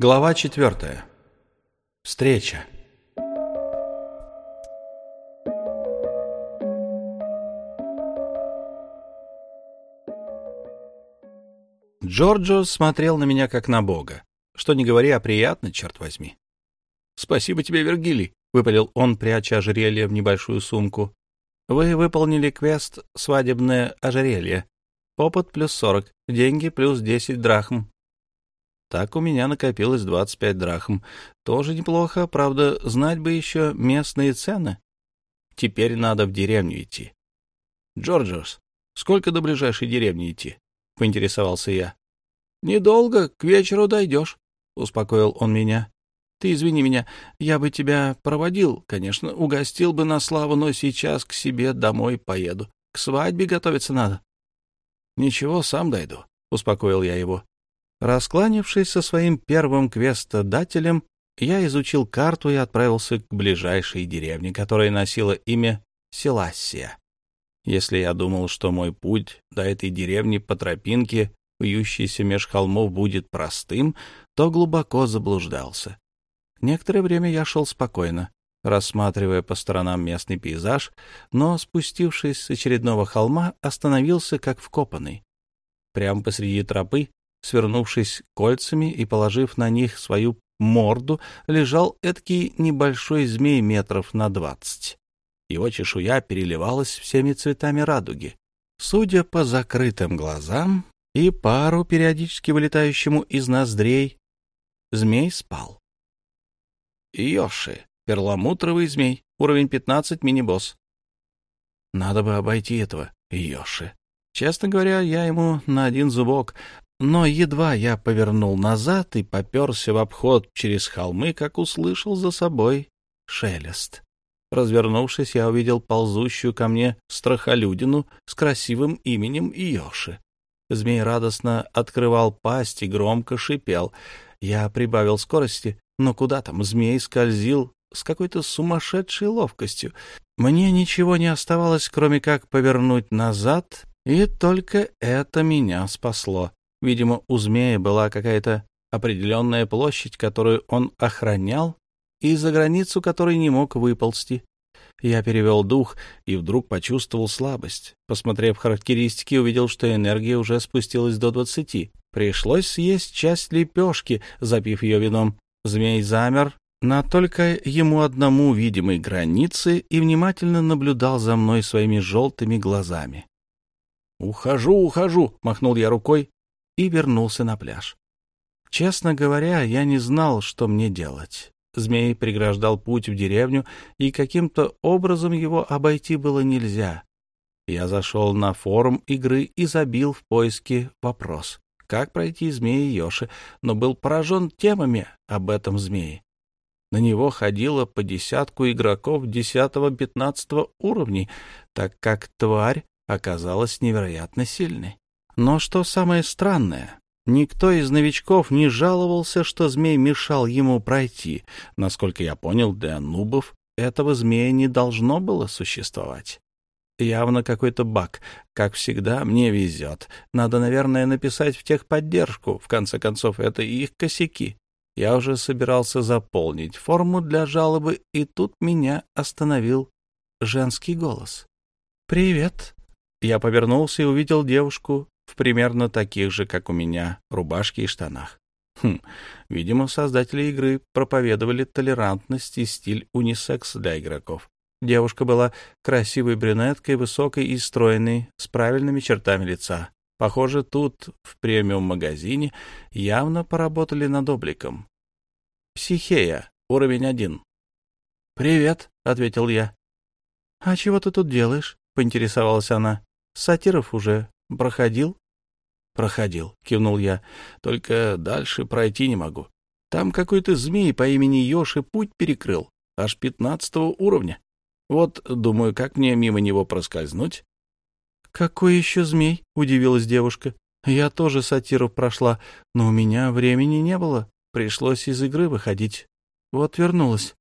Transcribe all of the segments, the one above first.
Глава четвертая. Встреча. Джорджо смотрел на меня как на бога. Что не говори, а приятно, черт возьми. «Спасибо тебе, Вергилий», — выпалил он, пряча ожерелье в небольшую сумку. «Вы выполнили квест «Свадебное ожерелье». Опыт плюс сорок, деньги плюс десять драхм. Так у меня накопилось 25 драхм. Тоже неплохо, правда, знать бы еще местные цены. Теперь надо в деревню идти. Джорджос, сколько до ближайшей деревни идти? — поинтересовался я. — Недолго, к вечеру дойдешь, — успокоил он меня. — Ты извини меня, я бы тебя проводил, конечно, угостил бы на славу, но сейчас к себе домой поеду. К свадьбе готовиться надо. — Ничего, сам дойду, — успокоил я его. Раскланившись со своим первым квестодателем, я изучил карту и отправился к ближайшей деревне, которая носила имя Селассия. Если я думал, что мой путь до этой деревни по тропинке, вьющейся меж холмов, будет простым, то глубоко заблуждался. Некоторое время я шел спокойно, рассматривая по сторонам местный пейзаж, но, спустившись с очередного холма, остановился как вкопанный. Прямо посреди тропы свернувшись кольцами и положив на них свою морду, лежал эдакий небольшой змей метров на двадцать. Его чешуя переливалась всеми цветами радуги. Судя по закрытым глазам и пару, периодически вылетающему из ноздрей, змей спал. Йоши, перламутровый змей, уровень 15, мини-босс. Надо бы обойти этого Йоши. Честно говоря, я ему на один зубок, но едва я повернул назад и поперся в обход через холмы, как услышал за собой шелест. Развернувшись, я увидел ползущую ко мне страхолюдину с красивым именем Йоши. Змей радостно открывал пасть и громко шипел. Я прибавил скорости, но куда там, змей скользил с какой-то сумасшедшей ловкостью. Мне ничего не оставалось, кроме как повернуть назад, и только это меня спасло. Видимо, у змея была какая-то определенная площадь, которую он охранял, и за границу которой не мог выползти. Я перевел дух и вдруг почувствовал слабость. Посмотрев характеристики, увидел, что энергия уже спустилась до двадцати. Пришлось съесть часть лепешки, запив ее вином. Змей замер на только ему одному видимой границе и внимательно наблюдал за мной своими желтыми глазами. «Ухожу, ухожу!» — махнул я рукой и вернулся на пляж. Честно говоря, я не знал, что мне делать. Змей преграждал путь в деревню, и каким-то образом его обойти было нельзя. Я зашел на форум игры и забил в поиске вопрос, как пройти змеи Йоши, но был поражен темами об этом змее. На него ходило по десятку игроков десятого-пятнадцатого уровней, так как тварь оказалась невероятно сильной. Но что самое странное, никто из новичков не жаловался, что змей мешал ему пройти. Насколько я понял, для нубов этого змея не должно было существовать. Явно какой-то баг. Как всегда, мне везет. Надо, наверное, написать в техподдержку. В конце концов, это их косяки. Я уже собирался заполнить форму для жалобы, и тут меня остановил женский голос. «Привет». Я повернулся и увидел девушку в примерно таких же, как у меня, рубашке и штанах. Хм, видимо, создатели игры проповедовали толерантность и стиль унисекс для игроков. Девушка была красивой брюнеткой, высокой и стройной, с правильными чертами лица. Похоже, тут, в премиум-магазине, явно поработали над обликом. «Психея, уровень один». «Привет», — ответил я. «А чего ты тут делаешь?» — поинтересовалась она. «Сатиров уже проходил?» «Проходил», — кивнул я. «Только дальше пройти не могу. Там какой-то змей по имени Йоши путь перекрыл, аж пятнадцатого уровня. Вот, думаю, как мне мимо него проскользнуть?» «Какой еще змей?» — удивилась девушка. «Я тоже сатиров прошла, но у меня времени не было. Пришлось из игры выходить. Вот вернулась».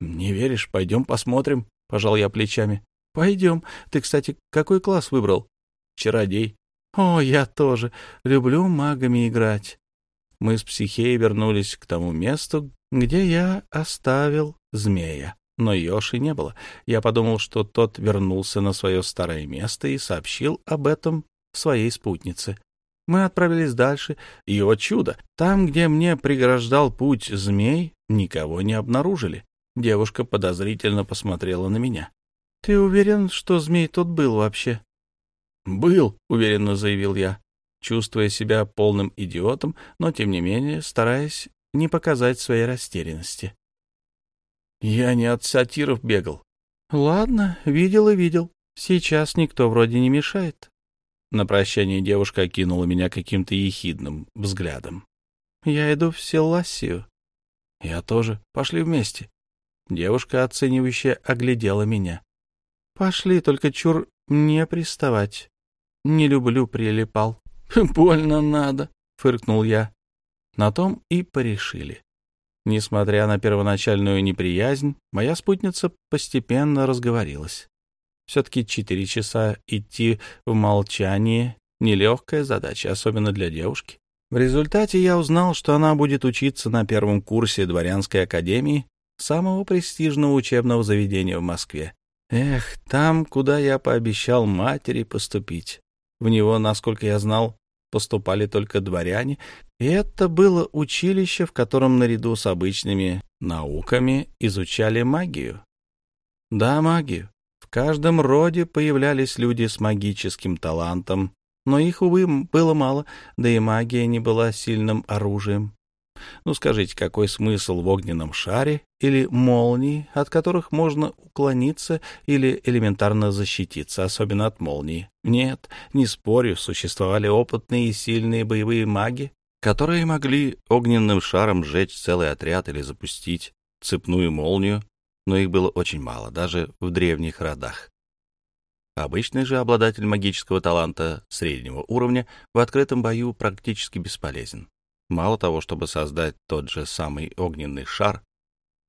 «Не веришь? Пойдем посмотрим», — пожал я плечами. «Пойдем. Ты, кстати, какой класс выбрал?» «Чародей». О, я тоже. Люблю магами играть. Мы с психеей вернулись к тому месту, где я оставил змея. Но Йоши не было. Я подумал, что тот вернулся на свое старое место и сообщил об этом своей спутнице. Мы отправились дальше, и, о чудо, там, где мне преграждал путь змей, никого не обнаружили. Девушка подозрительно посмотрела на меня. — Ты уверен, что змей тут был вообще? — Был, — уверенно заявил я, чувствуя себя полным идиотом, но, тем не менее, стараясь не показать своей растерянности. — Я не от сатиров бегал. — Ладно, видел и видел. Сейчас никто вроде не мешает. На прощание девушка окинула меня каким-то ехидным взглядом. — Я иду в Селласию. — Я тоже. Пошли вместе. Девушка, оценивающая, оглядела меня. — Пошли, только чур не приставать. Не люблю прилипал. — Больно надо, — фыркнул я. На том и порешили. Несмотря на первоначальную неприязнь, моя спутница постепенно разговорилась. Все-таки четыре часа идти в молчании — нелегкая задача, особенно для девушки. В результате я узнал, что она будет учиться на первом курсе дворянской академии самого престижного учебного заведения в Москве. Эх, там, куда я пообещал матери поступить. В него, насколько я знал, поступали только дворяне, и это было училище, в котором наряду с обычными науками изучали магию. Да, магию. В каждом роде появлялись люди с магическим талантом, но их, увы, было мало, да и магия не была сильным оружием. Ну, скажите, какой смысл в огненном шаре или молнии, от которых можно уклониться или элементарно защититься, особенно от молнии? Нет, не спорю, существовали опытные и сильные боевые маги, которые могли огненным шаром сжечь целый отряд или запустить цепную молнию, но их было очень мало, даже в древних родах. Обычный же обладатель магического таланта среднего уровня в открытом бою практически бесполезен. Мало того, чтобы создать тот же самый огненный шар,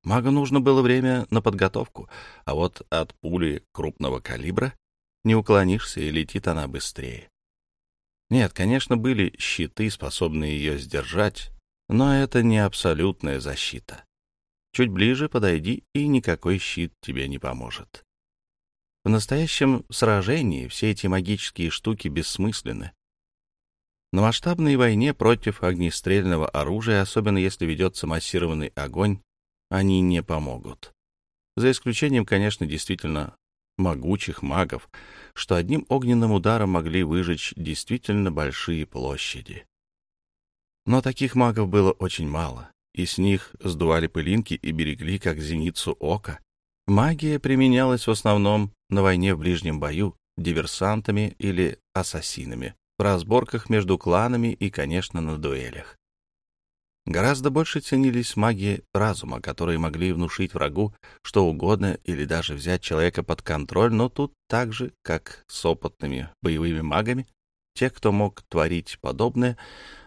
магу нужно было время на подготовку, а вот от пули крупного калибра не уклонишься, и летит она быстрее. Нет, конечно, были щиты, способные ее сдержать, но это не абсолютная защита. Чуть ближе подойди, и никакой щит тебе не поможет. В настоящем сражении все эти магические штуки бессмысленны. На масштабной войне против огнестрельного оружия, особенно если ведется массированный огонь, они не помогут. За исключением, конечно, действительно могучих магов, что одним огненным ударом могли выжечь действительно большие площади. Но таких магов было очень мало, и с них сдували пылинки и берегли, как зеницу ока. Магия применялась в основном на войне в ближнем бою диверсантами или ассасинами, в разборках между кланами и, конечно, на дуэлях. Гораздо больше ценились маги разума, которые могли внушить врагу что угодно или даже взять человека под контроль, но тут так же, как с опытными боевыми магами, те, кто мог творить подобное,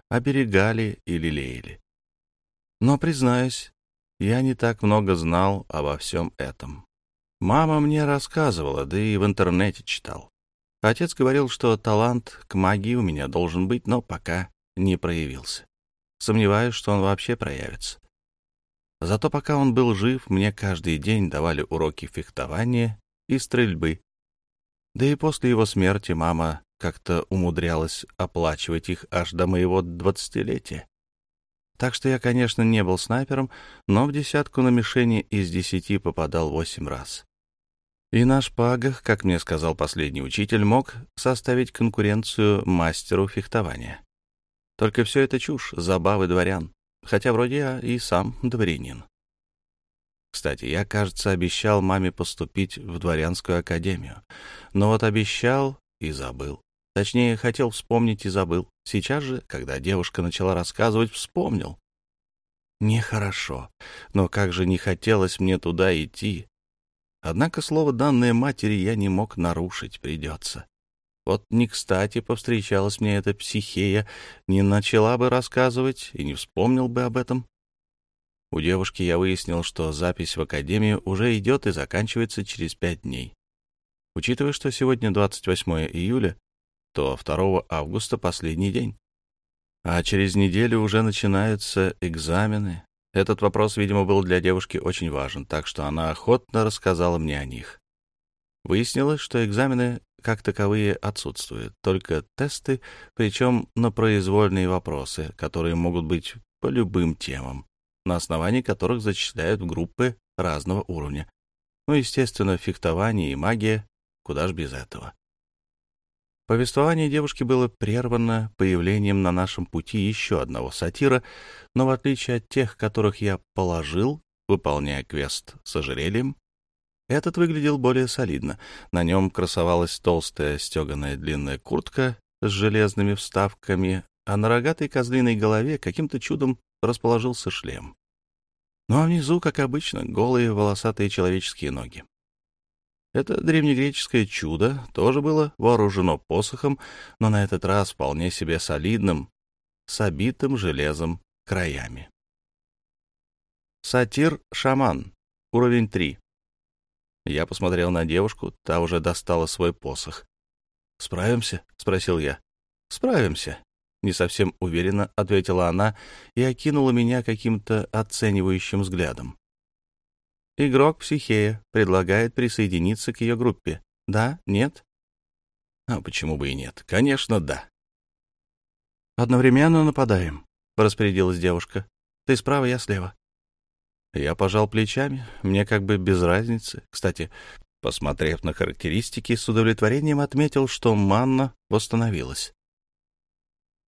оберегали и лелеяли. Но, признаюсь, я не так много знал обо всем этом. Мама мне рассказывала, да и в интернете читал. Отец говорил, что талант к магии у меня должен быть, но пока не проявился. Сомневаюсь, что он вообще проявится. Зато пока он был жив, мне каждый день давали уроки фехтования и стрельбы. Да и после его смерти мама как-то умудрялась оплачивать их аж до моего двадцатилетия. Так что я, конечно, не был снайпером, но в десятку на мишени из десяти попадал восемь раз. И на шпагах, как мне сказал последний учитель, мог составить конкуренцию мастеру фехтования. Только все это чушь, забавы дворян, хотя вроде я и сам дворянин. Кстати, я, кажется, обещал маме поступить в дворянскую академию. Но вот обещал и забыл. Точнее, хотел вспомнить и забыл. Сейчас же, когда девушка начала рассказывать, вспомнил. Нехорошо. Но как же не хотелось мне туда идти. Однако слово, данное матери, я не мог нарушить, придется. Вот не кстати повстречалась мне эта психея, не начала бы рассказывать и не вспомнил бы об этом. У девушки я выяснил, что запись в академию уже идет и заканчивается через пять дней. Учитывая, что сегодня 28 июля, то 2 августа последний день. А через неделю уже начинаются экзамены. Этот вопрос, видимо, был для девушки очень важен, так что она охотно рассказала мне о них. Выяснилось, что экзамены как таковые отсутствуют, только тесты, причем на произвольные вопросы, которые могут быть по любым темам, на основании которых зачисляют в группы разного уровня. Ну, естественно, фехтование и магия, куда ж без этого. Повествование девушки было прервано появлением на нашем пути еще одного сатира, но в отличие от тех, которых я положил, выполняя квест с ожерельем, этот выглядел более солидно. На нем красовалась толстая стеганая длинная куртка с железными вставками, а на рогатой козлиной голове каким-то чудом расположился шлем. Ну а внизу, как обычно, голые волосатые человеческие ноги. Это древнегреческое чудо тоже было вооружено посохом, но на этот раз вполне себе солидным, с обитым железом краями. Сатир-шаман. Уровень 3. Я посмотрел на девушку, та уже достала свой посох. «Справимся?» — спросил я. «Справимся», — не совсем уверенно ответила она и окинула меня каким-то оценивающим взглядом. Игрок Психея предлагает присоединиться к ее группе. Да? Нет? А почему бы и нет? Конечно, да. Одновременно нападаем, распорядилась девушка. Ты справа, я слева. Я пожал плечами, мне как бы без разницы. Кстати, посмотрев на характеристики, с удовлетворением отметил, что манна восстановилась.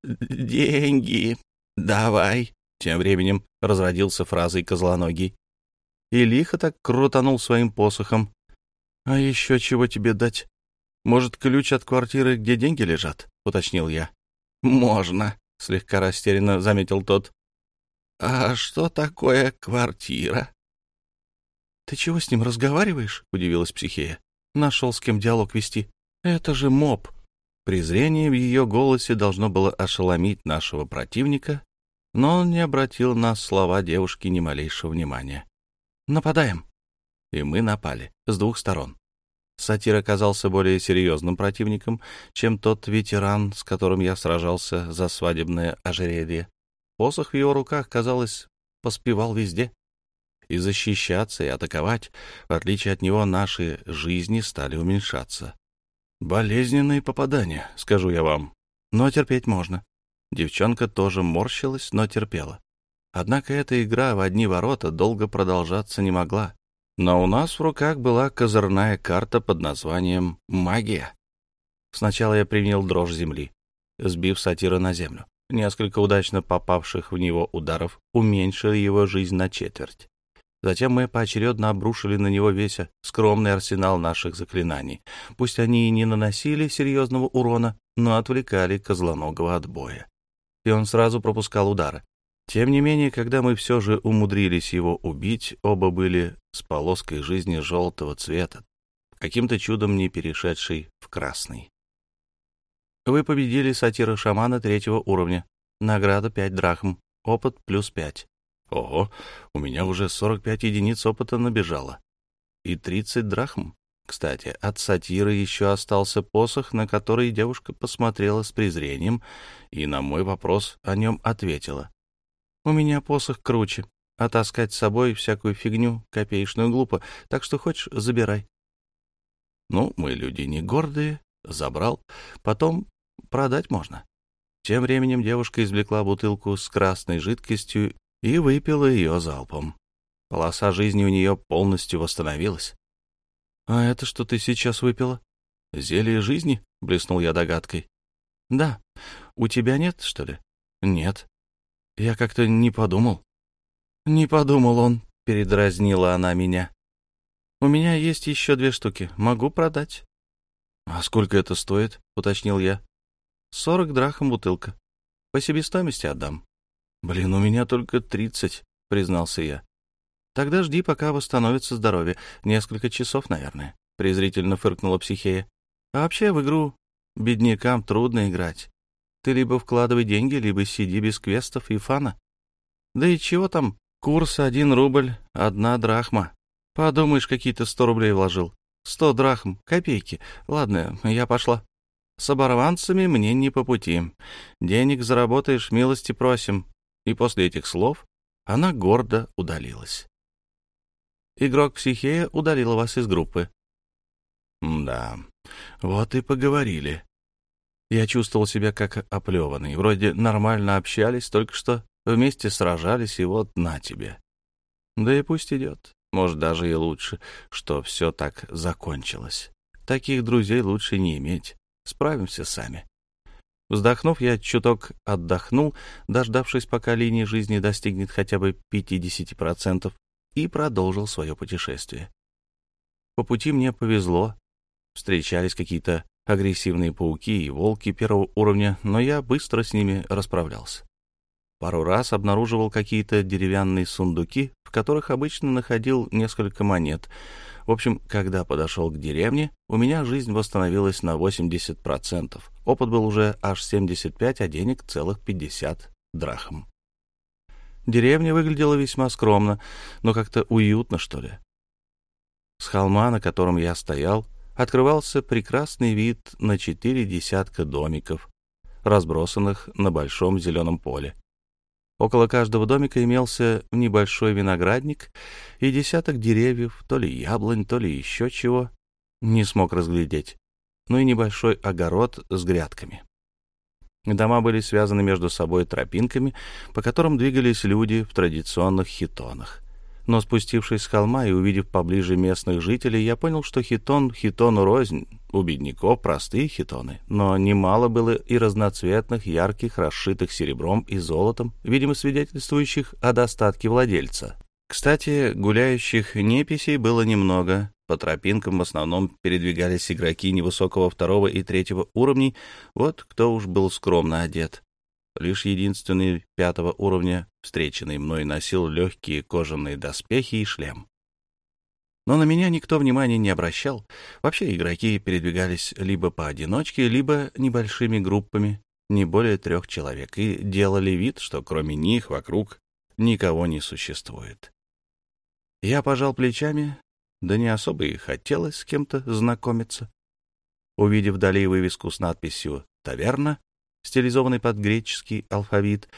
«Деньги давай», — тем временем разродился фразой козлоногий и лихо так крутанул своим посохом. — А еще чего тебе дать? Может, ключ от квартиры, где деньги лежат? — уточнил я. — Можно, — слегка растерянно заметил тот. — А что такое квартира? — Ты чего с ним разговариваешь? — удивилась психея. — Нашел с кем диалог вести. Это же моб. Презрение в ее голосе должно было ошеломить нашего противника, но он не обратил на слова девушки ни малейшего внимания. Нападаем!» И мы напали с двух сторон. Сатир оказался более серьезным противником, чем тот ветеран, с которым я сражался за свадебное ожерелье. Посох в его руках, казалось, поспевал везде. И защищаться, и атаковать, в отличие от него, наши жизни стали уменьшаться. Болезненные попадания, скажу я вам, но терпеть можно. Девчонка тоже морщилась, но терпела. Однако эта игра в одни ворота долго продолжаться не могла. Но у нас в руках была козырная карта под названием «Магия». Сначала я принял дрожь земли, сбив сатира на землю. Несколько удачно попавших в него ударов уменьшили его жизнь на четверть. Затем мы поочередно обрушили на него весь скромный арсенал наших заклинаний. Пусть они и не наносили серьезного урона, но отвлекали козлоногого от боя. И он сразу пропускал удары. Тем не менее, когда мы все же умудрились его убить, оба были с полоской жизни желтого цвета, каким-то чудом не перешедший в красный. Вы победили сатира-шамана третьего уровня. Награда 5 драхм. Опыт плюс 5. Ого, у меня уже 45 единиц опыта набежало. И 30 драхм. Кстати, от сатиры еще остался посох, на который девушка посмотрела с презрением и на мой вопрос о нем ответила. У меня посох круче, а таскать с собой всякую фигню копеечную глупо, так что хочешь, забирай. Ну, мы люди не гордые, забрал, потом продать можно. Тем временем девушка извлекла бутылку с красной жидкостью и выпила ее залпом. Полоса жизни у нее полностью восстановилась. — А это что ты сейчас выпила? — Зелье жизни? — блеснул я догадкой. — Да. У тебя нет, что ли? — Нет. Я как-то не подумал. Не подумал он, передразнила она меня. У меня есть еще две штуки. Могу продать. А сколько это стоит? уточнил я. Сорок драхм бутылка. По себестоимости отдам. Блин, у меня только тридцать, признался я. Тогда жди, пока восстановится здоровье. Несколько часов, наверное. Презрительно фыркнула психея. А вообще в игру беднякам трудно играть. Ты либо вкладывай деньги, либо сиди без квестов и фана. Да и чего там, курс один рубль, одна драхма. Подумаешь, какие-то сто рублей вложил. Сто драхм, копейки. Ладно, я пошла. С оборванцами мне не по пути. Денег заработаешь, милости просим. И после этих слов она гордо удалилась. Игрок Психея удалила вас из группы. Да, вот и поговорили. Я чувствовал себя как оплеванный. Вроде нормально общались, только что вместе сражались, и вот на тебе. Да и пусть идет. Может, даже и лучше, что все так закончилось. Таких друзей лучше не иметь. Справимся сами. Вздохнув, я чуток отдохнул, дождавшись, пока линия жизни достигнет хотя бы 50%, и продолжил свое путешествие. По пути мне повезло. Встречались какие-то агрессивные пауки и волки первого уровня, но я быстро с ними расправлялся. Пару раз обнаруживал какие-то деревянные сундуки, в которых обычно находил несколько монет. В общем, когда подошел к деревне, у меня жизнь восстановилась на 80%. Опыт был уже аж 75, а денег целых 50 драхм. Деревня выглядела весьма скромно, но как-то уютно, что ли. С холма, на котором я стоял, открывался прекрасный вид на четыре десятка домиков, разбросанных на большом зеленом поле. Около каждого домика имелся небольшой виноградник и десяток деревьев, то ли яблонь, то ли еще чего, не смог разглядеть, ну и небольшой огород с грядками. Дома были связаны между собой тропинками, по которым двигались люди в традиционных хитонах. Но спустившись с холма и увидев поближе местных жителей, я понял, что хитон хитону рознь. У бедняков простые хитоны, но немало было и разноцветных, ярких, расшитых серебром и золотом, видимо, свидетельствующих о достатке владельца. Кстати, гуляющих неписей было немного. По тропинкам в основном передвигались игроки невысокого второго и третьего уровней, вот кто уж был скромно одет. Лишь единственный пятого уровня, встреченный мной, носил легкие кожаные доспехи и шлем. Но на меня никто внимания не обращал. Вообще игроки передвигались либо поодиночке, либо небольшими группами, не более трех человек, и делали вид, что кроме них вокруг никого не существует. Я пожал плечами, да не особо и хотелось с кем-то знакомиться. Увидев вдали вывеску с надписью «Таверна», стилизованный под греческий алфавит.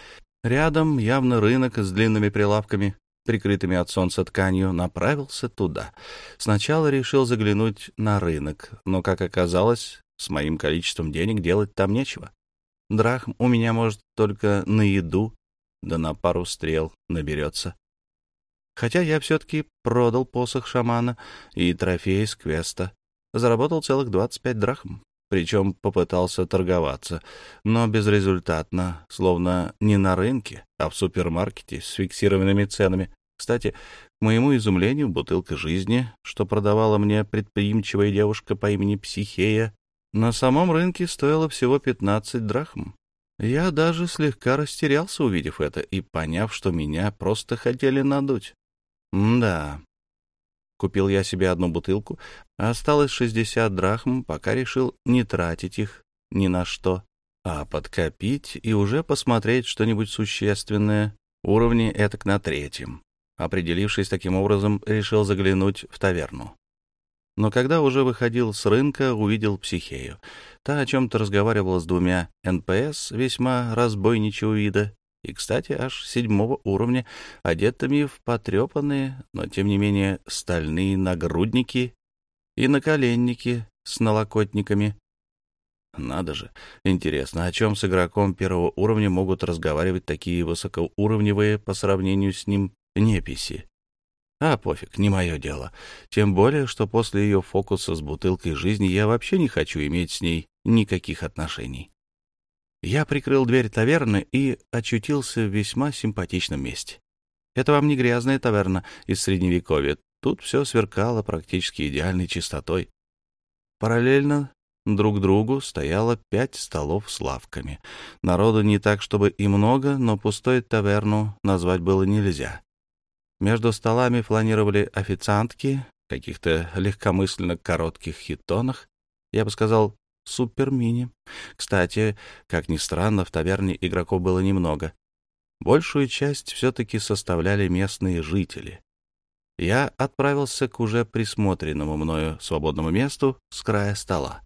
Рядом явно рынок с длинными прилавками, прикрытыми от солнца тканью, направился туда. Сначала решил заглянуть на рынок, но, как оказалось, с моим количеством денег делать там нечего. Драхм у меня, может, только на еду, да на пару стрел наберется. Хотя я все-таки продал посох шамана и трофей с квеста. Заработал целых 25 драхм причем попытался торговаться, но безрезультатно, словно не на рынке, а в супермаркете с фиксированными ценами. Кстати, к моему изумлению, бутылка жизни, что продавала мне предприимчивая девушка по имени Психея, на самом рынке стоила всего 15 драхм. Я даже слегка растерялся, увидев это, и поняв, что меня просто хотели надуть. М да, Купил я себе одну бутылку, а осталось 60 драхм, пока решил не тратить их ни на что, а подкопить и уже посмотреть что-нибудь существенное, уровни этак на третьем. Определившись таким образом, решил заглянуть в таверну. Но когда уже выходил с рынка, увидел психею. Та о чем-то разговаривала с двумя НПС весьма разбойничего вида и, кстати, аж седьмого уровня, одетыми в потрепанные, но, тем не менее, стальные нагрудники и наколенники с налокотниками. Надо же, интересно, о чем с игроком первого уровня могут разговаривать такие высокоуровневые по сравнению с ним неписи? А, пофиг, не мое дело. Тем более, что после ее фокуса с бутылкой жизни я вообще не хочу иметь с ней никаких отношений. Я прикрыл дверь таверны и очутился в весьма симпатичном месте. Это вам не грязная таверна из Средневековья. Тут все сверкало практически идеальной чистотой. Параллельно друг другу стояло пять столов с лавками. Народу не так, чтобы и много, но пустой таверну назвать было нельзя. Между столами фланировали официантки каких-то легкомысленно коротких хитонах, я бы сказал, супер-мини. Кстати, как ни странно, в таверне игроков было немного. Большую часть все-таки составляли местные жители. Я отправился к уже присмотренному мною свободному месту с края стола.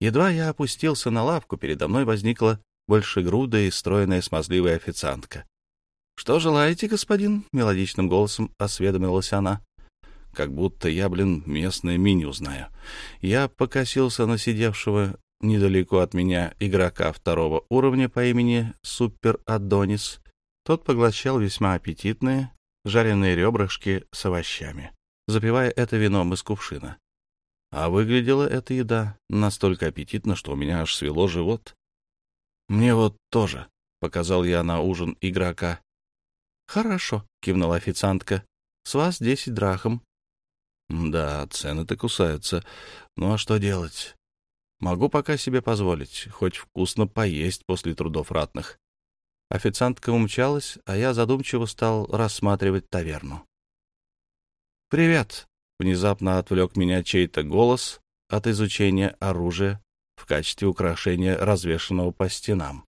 Едва я опустился на лавку, передо мной возникла большегрудая и стройная смазливая официантка. — Что желаете, господин? — мелодичным голосом осведомилась она. Как будто я, блин, местное меню знаю. Я покосился на сидевшего недалеко от меня игрока второго уровня по имени Супер Адонис. Тот поглощал весьма аппетитные жареные ребрышки с овощами, запивая это вином из кувшина. А выглядела эта еда настолько аппетитно, что у меня аж свело живот. «Мне вот тоже», — показал я на ужин игрока. «Хорошо», — кивнула официантка. «С вас десять драхом». «Да, цены-то кусаются. Ну а что делать? Могу пока себе позволить, хоть вкусно поесть после трудов ратных». Официантка умчалась, а я задумчиво стал рассматривать таверну. «Привет!» Внезапно отвлек меня чей-то голос от изучения оружия в качестве украшения, развешанного по стенам.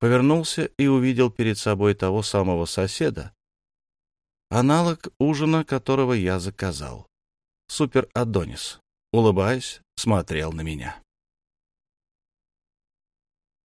Повернулся и увидел перед собой того самого соседа, аналог ужина, которого я заказал. Супер Адонис, улыбаясь, смотрел на меня.